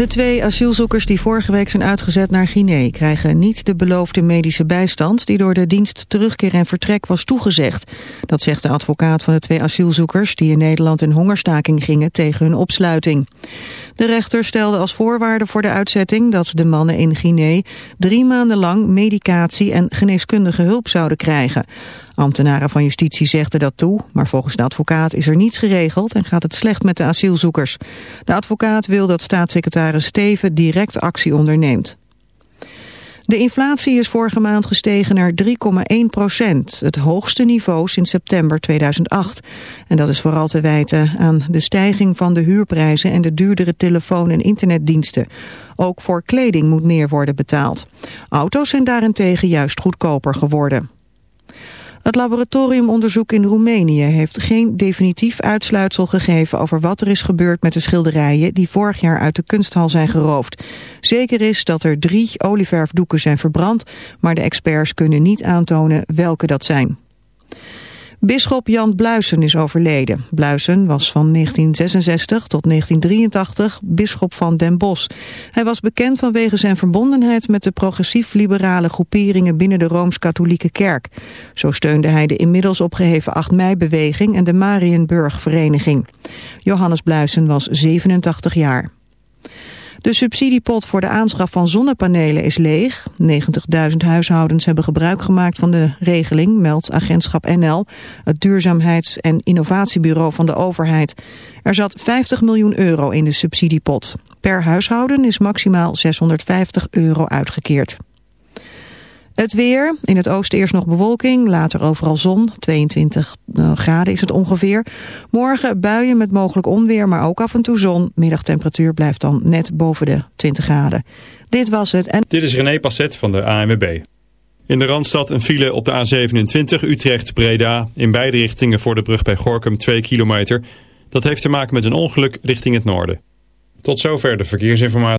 De twee asielzoekers die vorige week zijn uitgezet naar Guinea... krijgen niet de beloofde medische bijstand... die door de dienst terugkeer en vertrek was toegezegd. Dat zegt de advocaat van de twee asielzoekers... die in Nederland in hongerstaking gingen tegen hun opsluiting. De rechter stelde als voorwaarde voor de uitzetting... dat de mannen in Guinea drie maanden lang medicatie... en geneeskundige hulp zouden krijgen... Ambtenaren van justitie zegden dat toe, maar volgens de advocaat is er niets geregeld en gaat het slecht met de asielzoekers. De advocaat wil dat staatssecretaris Steven direct actie onderneemt. De inflatie is vorige maand gestegen naar 3,1 procent, het hoogste niveau sinds september 2008. En dat is vooral te wijten aan de stijging van de huurprijzen en de duurdere telefoon- en internetdiensten. Ook voor kleding moet meer worden betaald. Auto's zijn daarentegen juist goedkoper geworden. Het laboratoriumonderzoek in Roemenië heeft geen definitief uitsluitsel gegeven over wat er is gebeurd met de schilderijen die vorig jaar uit de kunsthal zijn geroofd. Zeker is dat er drie olieverfdoeken zijn verbrand, maar de experts kunnen niet aantonen welke dat zijn. Bisschop Jan Bluisen is overleden. Bluisen was van 1966 tot 1983 bisschop van Den Bosch. Hij was bekend vanwege zijn verbondenheid met de progressief-liberale groeperingen binnen de Rooms-Katholieke Kerk. Zo steunde hij de inmiddels opgeheven 8 mei-beweging en de Marienburg-vereniging. Johannes Bluisen was 87 jaar. De subsidiepot voor de aanschaf van zonnepanelen is leeg. 90.000 huishoudens hebben gebruik gemaakt van de regeling, meldt agentschap NL, het duurzaamheids- en innovatiebureau van de overheid. Er zat 50 miljoen euro in de subsidiepot. Per huishouden is maximaal 650 euro uitgekeerd. Het weer, in het oosten eerst nog bewolking, later overal zon, 22 graden is het ongeveer. Morgen buien met mogelijk onweer, maar ook af en toe zon. Middagtemperatuur blijft dan net boven de 20 graden. Dit was het. En... Dit is René Passet van de ANWB. In de Randstad een file op de A27 Utrecht-Breda. In beide richtingen voor de brug bij Gorkum 2 kilometer. Dat heeft te maken met een ongeluk richting het noorden. Tot zover de verkeersinformatie.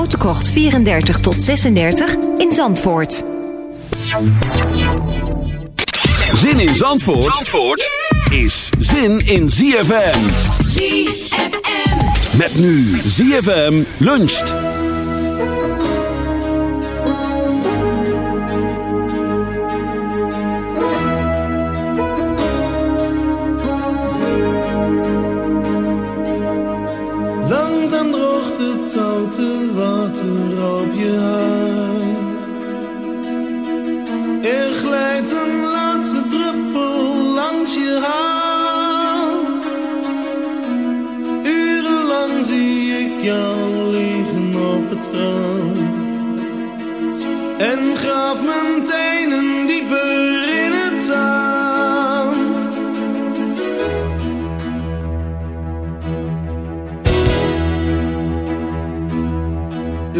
Krocht 34 tot 36 in Zandvoort. Zin in Zandvoort, Zandvoort is zin in ZFM. ZFM. Met nu ZFM luncht. Een laatste druppel langs je hand. Urenlang zie ik jou liggen op het strand. En gaf mijn tijd.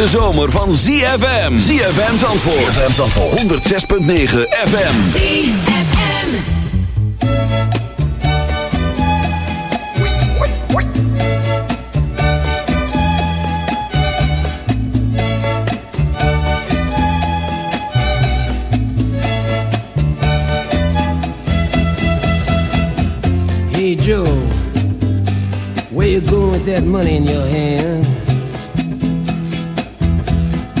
hete zomer van ZFM. ZFM Zandvoort. ZFM Zandvoort. 106.9 FM. ZFM. Hey Joe, where you going with that money in your hand?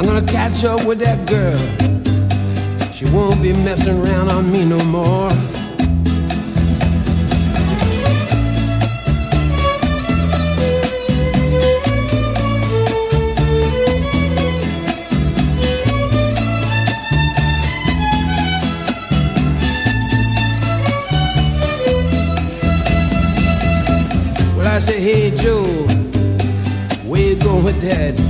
I'm gonna catch up with that girl. She won't be messing around on me no more. Well, I say, hey Joe, where you going with that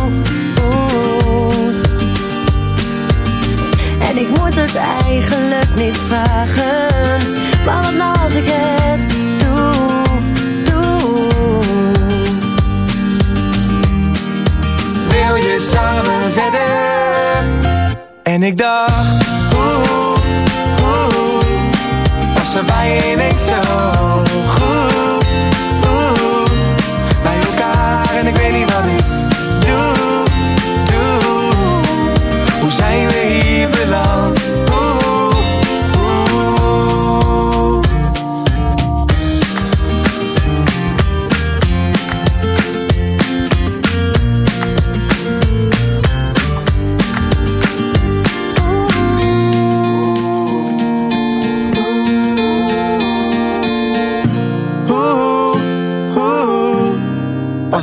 het het eigenlijk niet vragen. Maar wat nou als ik het doe, doe? Wil je samen verder? En ik dacht, oeh, oeh, was er bij niet zo goed? Oeh, bij elkaar en ik weet niet wat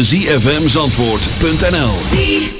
www.zfmzandvoort.nl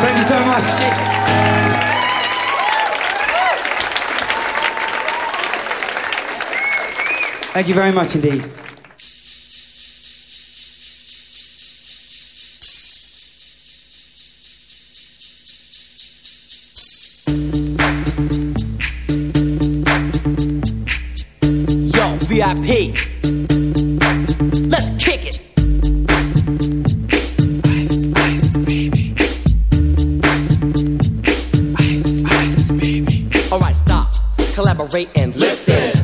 Thank you so much. Thank you very much indeed. Yo, VIP.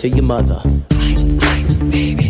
to your mother. Ice, ice, baby.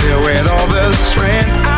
Filled with all the strength I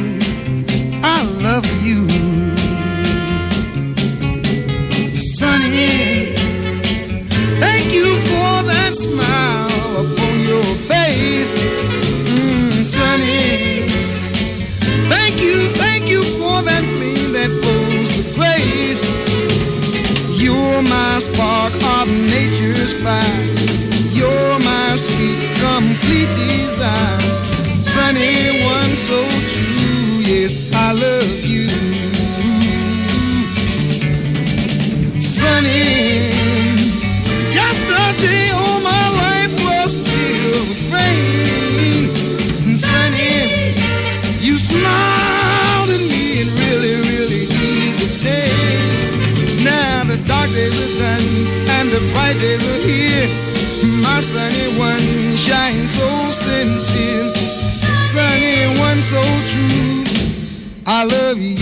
I love you.